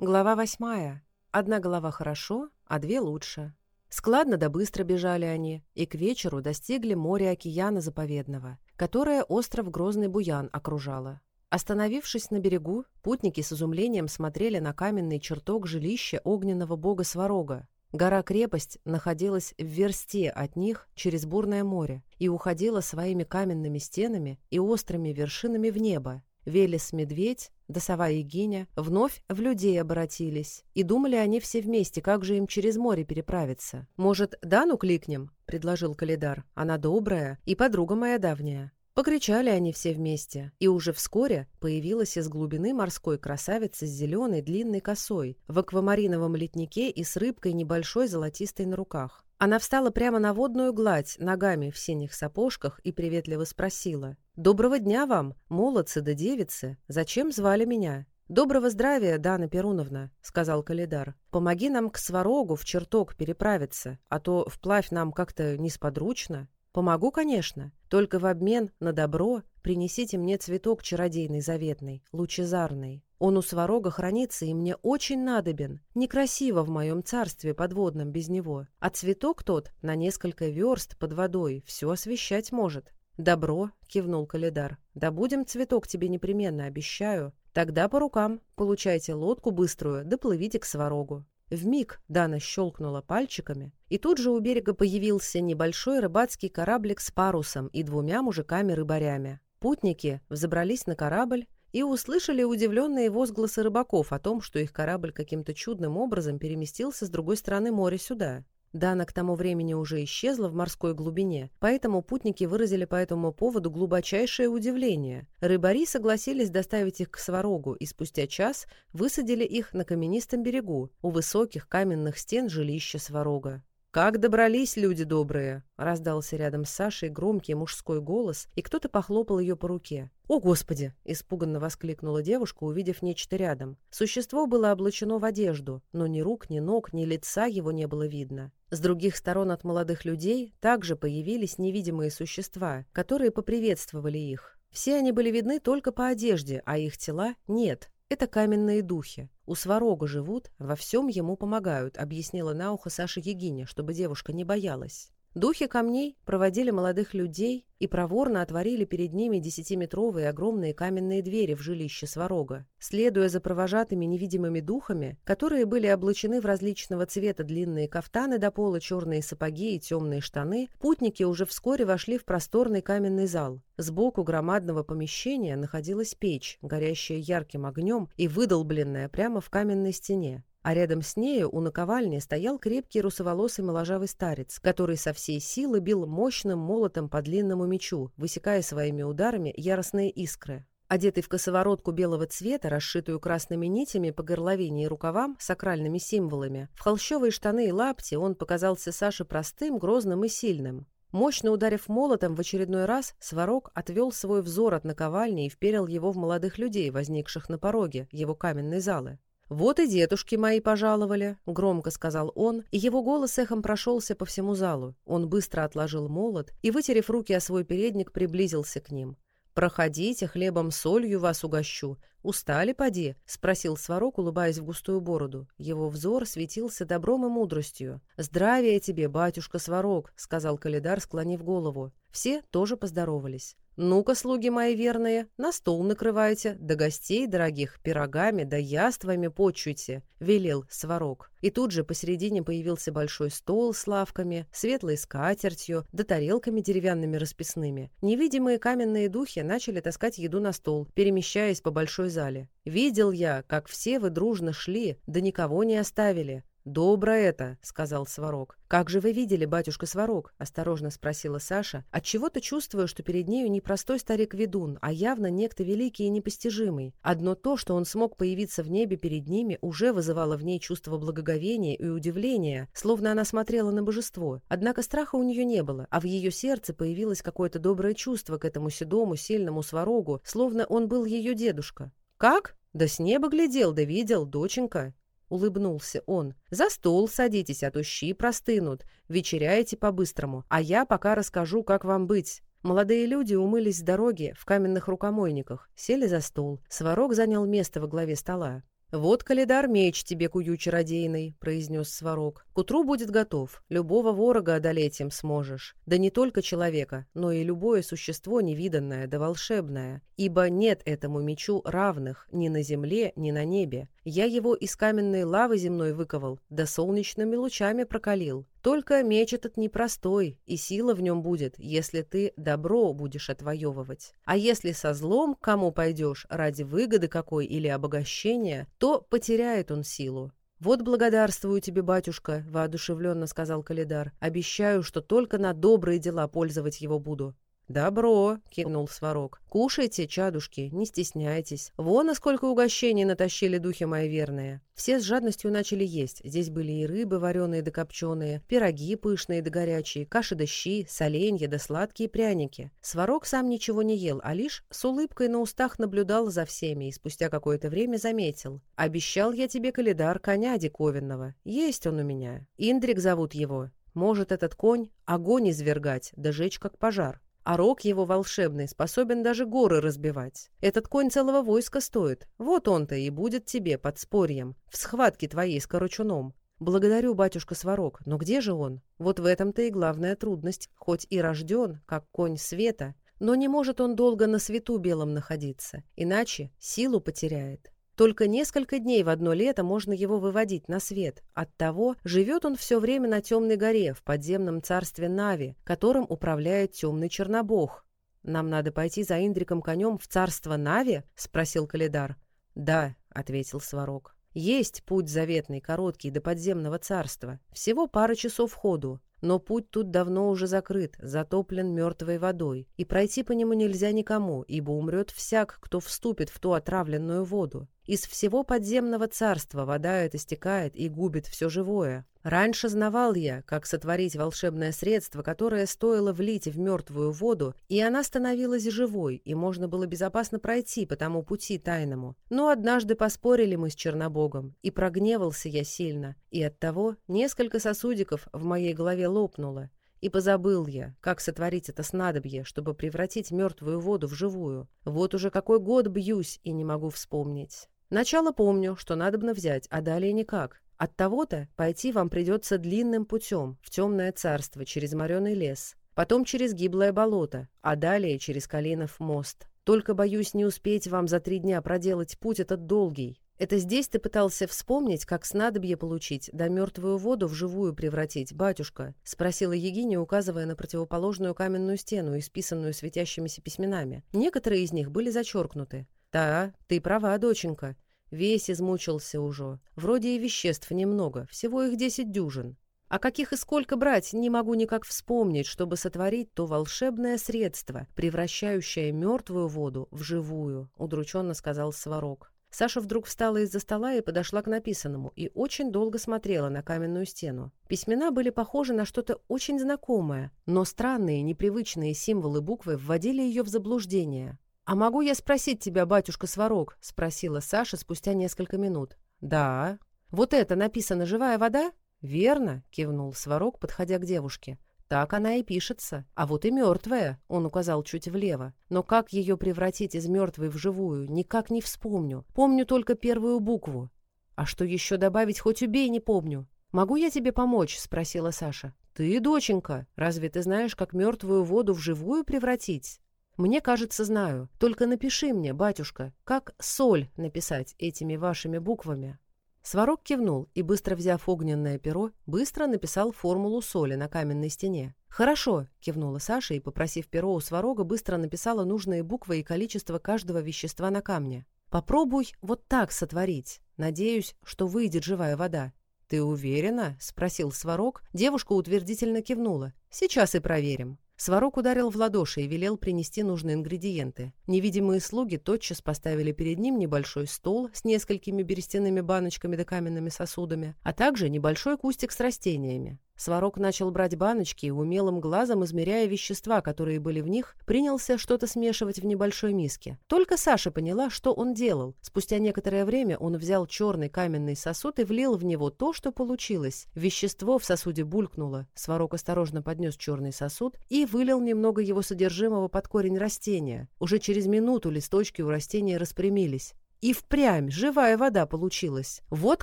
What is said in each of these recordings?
Глава восьмая. Одна глава хорошо, а две лучше. Складно да быстро бежали они, и к вечеру достигли моря океана заповедного, которое остров Грозный Буян окружало. Остановившись на берегу, путники с изумлением смотрели на каменный чертог жилища огненного бога Сварога. Гора-крепость находилась в версте от них через бурное море и уходила своими каменными стенами и острыми вершинами в небо, Велес Медведь, Досовая Гиня вновь в людей обратились. И думали они все вместе, как же им через море переправиться. «Может, Дану кликнем?» — предложил Калидар. «Она добрая и подруга моя давняя». Покричали они все вместе, и уже вскоре появилась из глубины морской красавица с зеленой длинной косой в аквамариновом летнике и с рыбкой небольшой золотистой на руках. Она встала прямо на водную гладь, ногами в синих сапожках, и приветливо спросила. «Доброго дня вам, молодцы да девицы! Зачем звали меня?» «Доброго здравия, Дана Перуновна», — сказал Калидар. «Помоги нам к сварогу в чертог переправиться, а то вплавь нам как-то несподручно. Помогу, конечно, только в обмен на добро принесите мне цветок чародейный заветный, лучезарный». Он у сварога хранится, и мне очень надобен. Некрасиво в моем царстве подводном без него. А цветок тот на несколько верст под водой все освещать может. «Добро», — кивнул Калидар. «Да будем цветок тебе непременно, обещаю. Тогда по рукам. Получайте лодку быструю, да плывите к сварогу». В миг Дана щелкнула пальчиками, и тут же у берега появился небольшой рыбацкий кораблик с парусом и двумя мужиками-рыбарями. Путники взобрались на корабль, и услышали удивленные возгласы рыбаков о том, что их корабль каким-то чудным образом переместился с другой стороны моря сюда. Дана к тому времени уже исчезла в морской глубине, поэтому путники выразили по этому поводу глубочайшее удивление. Рыбари согласились доставить их к Сварогу и спустя час высадили их на каменистом берегу у высоких каменных стен жилища Сварога. «Как добрались люди добрые!» — раздался рядом с Сашей громкий мужской голос, и кто-то похлопал ее по руке. «О, Господи!» — испуганно воскликнула девушка, увидев нечто рядом. Существо было облачено в одежду, но ни рук, ни ног, ни лица его не было видно. С других сторон от молодых людей также появились невидимые существа, которые поприветствовали их. Все они были видны только по одежде, а их тела — нет, это каменные духи. У Сварога живут, во всем ему помогают, объяснила на ухо Саша Егиня, чтобы девушка не боялась. Духи камней проводили молодых людей и проворно отворили перед ними десятиметровые огромные каменные двери в жилище Сварога. Следуя за провожатыми невидимыми духами, которые были облачены в различного цвета длинные кафтаны до пола, черные сапоги и темные штаны, путники уже вскоре вошли в просторный каменный зал. Сбоку громадного помещения находилась печь, горящая ярким огнем и выдолбленная прямо в каменной стене. А рядом с нею у наковальни стоял крепкий русоволосый моложавый старец, который со всей силы бил мощным молотом по длинному мечу, высекая своими ударами яростные искры. Одетый в косоворотку белого цвета, расшитую красными нитями по горловине и рукавам, сакральными символами, в холщовые штаны и лапти он показался Саше простым, грозным и сильным. Мощно ударив молотом в очередной раз, Сварог отвел свой взор от наковальни и вперил его в молодых людей, возникших на пороге его каменной залы. «Вот и дедушки мои пожаловали», — громко сказал он, и его голос эхом прошелся по всему залу. Он быстро отложил молот и, вытерев руки о свой передник, приблизился к ним. «Проходите, хлебом солью вас угощу. Устали, поди?» — спросил Сварог, улыбаясь в густую бороду. Его взор светился добром и мудростью. «Здравия тебе, батюшка Сварог», — сказал Калидар, склонив голову. Все тоже поздоровались. «Ну-ка, слуги мои верные, на стол накрывайте, да гостей дорогих пирогами да яствами почуйте», — велел Сварог. И тут же посередине появился большой стол с лавками, светлой скатертью, да тарелками деревянными расписными. Невидимые каменные духи начали таскать еду на стол, перемещаясь по большой зале. «Видел я, как все вы дружно шли, да никого не оставили. «Добро это», — сказал Сварог. «Как же вы видели, батюшка Сварог?» — осторожно спросила Саша. От чего то чувствую, что перед нею не простой старик-ведун, а явно некто великий и непостижимый. Одно то, что он смог появиться в небе перед ними, уже вызывало в ней чувство благоговения и удивления, словно она смотрела на божество. Однако страха у нее не было, а в ее сердце появилось какое-то доброе чувство к этому седому, сильному Сварогу, словно он был ее дедушка. «Как?» «Да с неба глядел, да видел, доченька!» — улыбнулся он. «За стол садитесь, а то щи простынут. Вечеряете по-быстрому, а я пока расскажу, как вам быть». Молодые люди умылись с дороги в каменных рукомойниках, сели за стол. Сварог занял место во главе стола. «Вот калидар меч тебе, кую чародейный», — произнес Сварог. «К утру будет готов. Любого ворога одолеть им сможешь. Да не только человека, но и любое существо невиданное да волшебное. Ибо нет этому мечу равных ни на земле, ни на небе. Я его из каменной лавы земной выковал, да солнечными лучами прокалил. Только меч этот непростой, и сила в нем будет, если ты добро будешь отвоевывать. А если со злом к кому пойдешь ради выгоды какой или обогащения, то потеряет он силу. «Вот благодарствую тебе, батюшка», — воодушевленно сказал Калидар. «Обещаю, что только на добрые дела пользовать его буду». Добро, кивнул Сварог. Кушайте, чадушки, не стесняйтесь. Вон, насколько угощений натащили духи мои верные. Все с жадностью начали есть. Здесь были и рыбы вареные да копченые, пироги пышные да горячие, каши да щи, соленья да сладкие пряники. Сварог сам ничего не ел, а лишь с улыбкой на устах наблюдал за всеми и спустя какое-то время заметил. «Обещал я тебе калидар коня диковинного. Есть он у меня. Индрик зовут его. Может этот конь огонь извергать, да жечь как пожар а рок его волшебный способен даже горы разбивать. Этот конь целого войска стоит. Вот он-то и будет тебе под подспорьем, в схватке твоей с корочуном. Благодарю, батюшка Сварог, но где же он? Вот в этом-то и главная трудность. Хоть и рожден, как конь света, но не может он долго на свету белом находиться, иначе силу потеряет. Только несколько дней в одно лето можно его выводить на свет. Оттого живет он все время на Темной горе, в подземном царстве Нави, которым управляет Темный Чернобог. «Нам надо пойти за Индриком конем в царство Нави?» — спросил Калидар. «Да», — ответил Сварог. «Есть путь заветный, короткий, до подземного царства. Всего пара часов ходу. Но путь тут давно уже закрыт, затоплен мертвой водой, и пройти по нему нельзя никому, ибо умрет всяк, кто вступит в ту отравленную воду. Из всего подземного царства вода эта стекает и губит все живое. Раньше знавал я, как сотворить волшебное средство, которое стоило влить в мертвую воду, и она становилась живой, и можно было безопасно пройти по тому пути тайному. Но однажды поспорили мы с Чернобогом, и прогневался я сильно, и оттого несколько сосудиков в моей голове лопнуло, и позабыл я, как сотворить это снадобье, чтобы превратить мертвую воду в живую. Вот уже какой год бьюсь и не могу вспомнить. Начало помню, что надобно взять, а далее никак. От того-то пойти вам придется длинным путем, в темное царство, через мореный лес, потом через гиблое болото, а далее через Калинов мост. Только, боюсь, не успеть вам за три дня проделать путь этот долгий. Это здесь ты пытался вспомнить, как снадобье получить, да мертвую воду в живую превратить, батюшка?» — спросила Егиня, указывая на противоположную каменную стену, исписанную светящимися письменами. Некоторые из них были зачеркнуты. Да, ты права, доченька. Весь измучился уже. Вроде и веществ немного, всего их десять дюжин. А каких и сколько брать, не могу никак вспомнить, чтобы сотворить то волшебное средство, превращающее мертвую воду в живую», — удрученно сказал Сварог. Саша вдруг встала из-за стола и подошла к написанному и очень долго смотрела на каменную стену. Письмена были похожи на что-то очень знакомое, но странные, непривычные символы буквы вводили ее в заблуждение. «А могу я спросить тебя, батюшка Сварог?» — спросила Саша спустя несколько минут. «Да». «Вот это написано «Живая вода»?» «Верно», — кивнул Сварог, подходя к девушке. «Так она и пишется. А вот и мертвая», — он указал чуть влево. «Но как ее превратить из мертвой в живую, никак не вспомню. Помню только первую букву. А что еще добавить, хоть убей, не помню». «Могу я тебе помочь?» — спросила Саша. «Ты, доченька, разве ты знаешь, как мертвую воду в живую превратить?» Мне, кажется, знаю. Только напиши мне, батюшка, как соль написать этими вашими буквами». Сварог кивнул и, быстро взяв огненное перо, быстро написал формулу соли на каменной стене. «Хорошо», — кивнула Саша и, попросив перо у Сварога, быстро написала нужные буквы и количество каждого вещества на камне. «Попробуй вот так сотворить. Надеюсь, что выйдет живая вода». «Ты уверена?» — спросил Сварог. Девушка утвердительно кивнула. «Сейчас и проверим». Сварог ударил в ладоши и велел принести нужные ингредиенты. Невидимые слуги тотчас поставили перед ним небольшой стол с несколькими берестяными баночками да каменными сосудами, а также небольшой кустик с растениями. Сварог начал брать баночки и умелым глазом, измеряя вещества, которые были в них, принялся что-то смешивать в небольшой миске. Только Саша поняла, что он делал. Спустя некоторое время он взял черный каменный сосуд и влил в него то, что получилось. Вещество в сосуде булькнуло. Сварог осторожно поднес черный сосуд и вылил немного его содержимого под корень растения. Уже через минуту листочки у растения распрямились. И впрямь живая вода получилась. Вот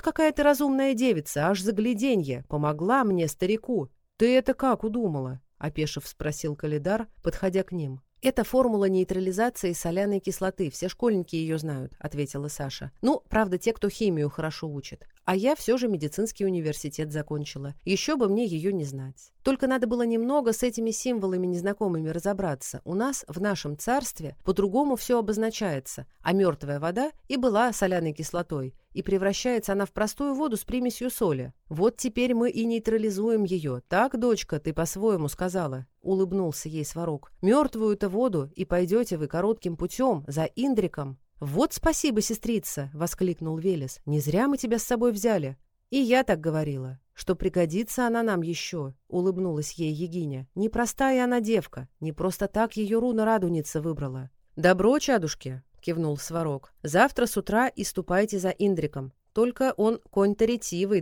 какая-то разумная девица, аж загляденье. Помогла мне, старику. Ты это как удумала? Опешив, спросил Калидар, подходя к ним. «Это формула нейтрализации соляной кислоты, все школьники ее знают», — ответила Саша. «Ну, правда, те, кто химию хорошо учит. А я все же медицинский университет закончила. Еще бы мне ее не знать. Только надо было немного с этими символами незнакомыми разобраться. У нас в нашем царстве по-другому все обозначается, а мертвая вода и была соляной кислотой, и превращается она в простую воду с примесью соли. Вот теперь мы и нейтрализуем ее. Так, дочка, ты по-своему сказала, — улыбнулся ей Сварог. Мертвую-то воду и пойдете вы коротким путем за Индриком. «Вот спасибо, сестрица!» — воскликнул Велес. «Не зря мы тебя с собой взяли!» «И я так говорила, что пригодится она нам еще!» — улыбнулась ей Егиня. «Непростая она девка, не просто так ее руна радуница выбрала!» «Добро, чадушки!» — кивнул Сварог. «Завтра с утра и ступайте за Индриком. Только он конь-то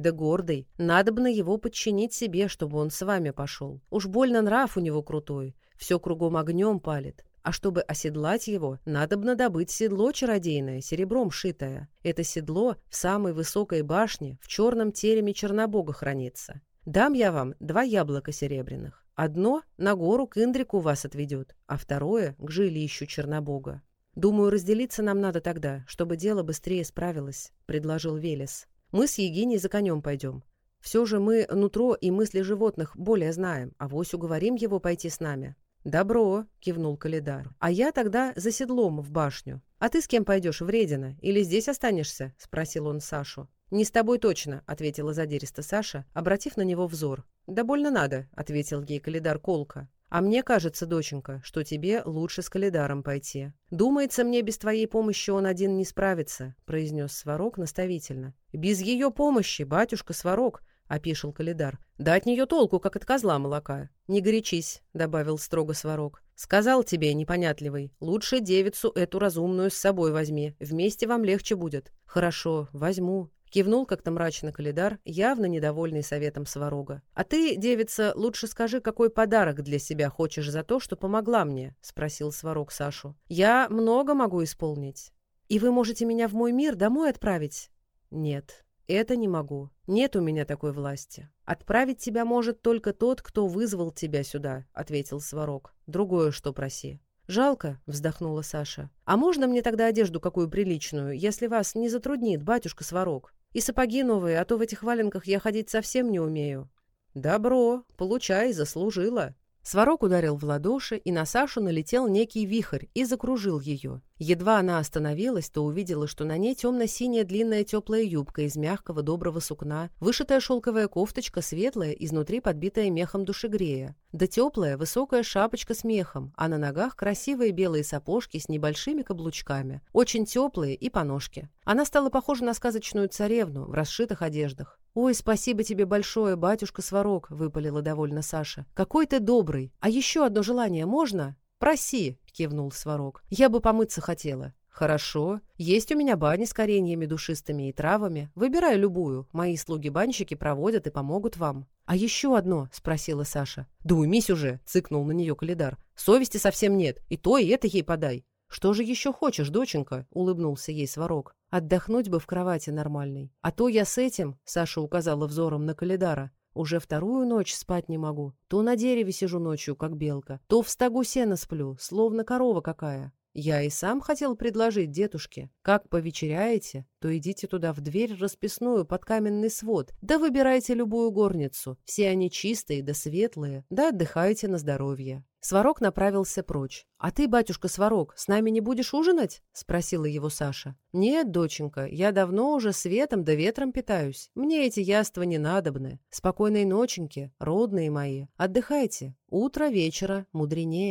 да гордый. Надобно его подчинить себе, чтобы он с вами пошел. Уж больно нрав у него крутой. Все кругом огнем палит. А чтобы оседлать его, надобно добыть седло чародейное, серебром шитое. Это седло в самой высокой башне в черном тереме Чернобога хранится. Дам я вам два яблока серебряных. Одно на гору к Индрику вас отведет, а второе — к жилищу Чернобога. «Думаю, разделиться нам надо тогда, чтобы дело быстрее справилось», — предложил Велес. «Мы с Егиней за конем пойдем. Все же мы нутро и мысли животных более знаем, а вось уговорим его пойти с нами». «Добро», — кивнул Калидар. «А я тогда за седлом в башню. А ты с кем пойдешь, вредина? Или здесь останешься?» — спросил он Сашу. «Не с тобой точно», — ответила задиристо Саша, обратив на него взор. Да больно надо», — ответил ей Калидар Колка. «А мне кажется, доченька, что тебе лучше с Калидаром пойти. Думается мне, без твоей помощи он один не справится», — произнес Сварог наставительно. «Без ее помощи, батюшка Сварог», а — Опишил Калидар. «Да от нее толку, как от козла молока. Не горячись», — добавил строго Сварог. «Сказал тебе, непонятливый, лучше девицу эту разумную с собой возьми, вместе вам легче будет». «Хорошо, возьму», — кивнул как-то мрачно Калидар, явно недовольный советом Сварога. «А ты, девица, лучше скажи, какой подарок для себя хочешь за то, что помогла мне?» — спросил Сварог Сашу. «Я много могу исполнить». «И вы можете меня в мой мир домой отправить?» «Нет», это не могу. Нет у меня такой власти. Отправить тебя может только тот, кто вызвал тебя сюда, ответил Сварог. Другое, что проси. «Жалко», — вздохнула Саша. «А можно мне тогда одежду какую приличную, если вас не затруднит батюшка Сварог? И сапоги новые, а то в этих валенках я ходить совсем не умею». «Добро, получай, заслужила». Сварог ударил в ладоши, и на Сашу налетел некий вихрь и закружил ее. Едва она остановилась, то увидела, что на ней темно-синяя длинная теплая юбка из мягкого доброго сукна, вышитая шелковая кофточка светлая, изнутри подбитая мехом душегрея, да теплая высокая шапочка с мехом, а на ногах красивые белые сапожки с небольшими каблучками, очень теплые и по ножке. Она стала похожа на сказочную царевну в расшитых одеждах. «Ой, спасибо тебе большое, батюшка Сварог», — выпалила довольно Саша. «Какой ты добрый! А еще одно желание можно?» «Проси», — кивнул Сварог. «Я бы помыться хотела». «Хорошо. Есть у меня бани с кореньями душистыми и травами. Выбирай любую. Мои слуги-банщики проводят и помогут вам». «А еще одно?» — спросила Саша. «Да умись уже!» — цыкнул на нее Калидар. «Совести совсем нет. И то, и это ей подай». «Что же еще хочешь, доченька?» — улыбнулся ей Сварог. «Отдохнуть бы в кровати нормальной. А то я с этим», — Саша указала взором на Калидара, уже вторую ночь спать не могу. То на дереве сижу ночью, как белка, то в стогу сена сплю, словно корова какая. Я и сам хотел предложить дедушке. Как повечеряете, то идите туда в дверь расписную под каменный свод, да выбирайте любую горницу. Все они чистые да светлые, да отдыхайте на здоровье. Сварог направился прочь. «А ты, батюшка Сварог, с нами не будешь ужинать?» — спросила его Саша. «Нет, доченька, я давно уже светом да ветром питаюсь. Мне эти яства не надобны. Спокойной ноченьки, родные мои. Отдыхайте. Утро вечера мудренее».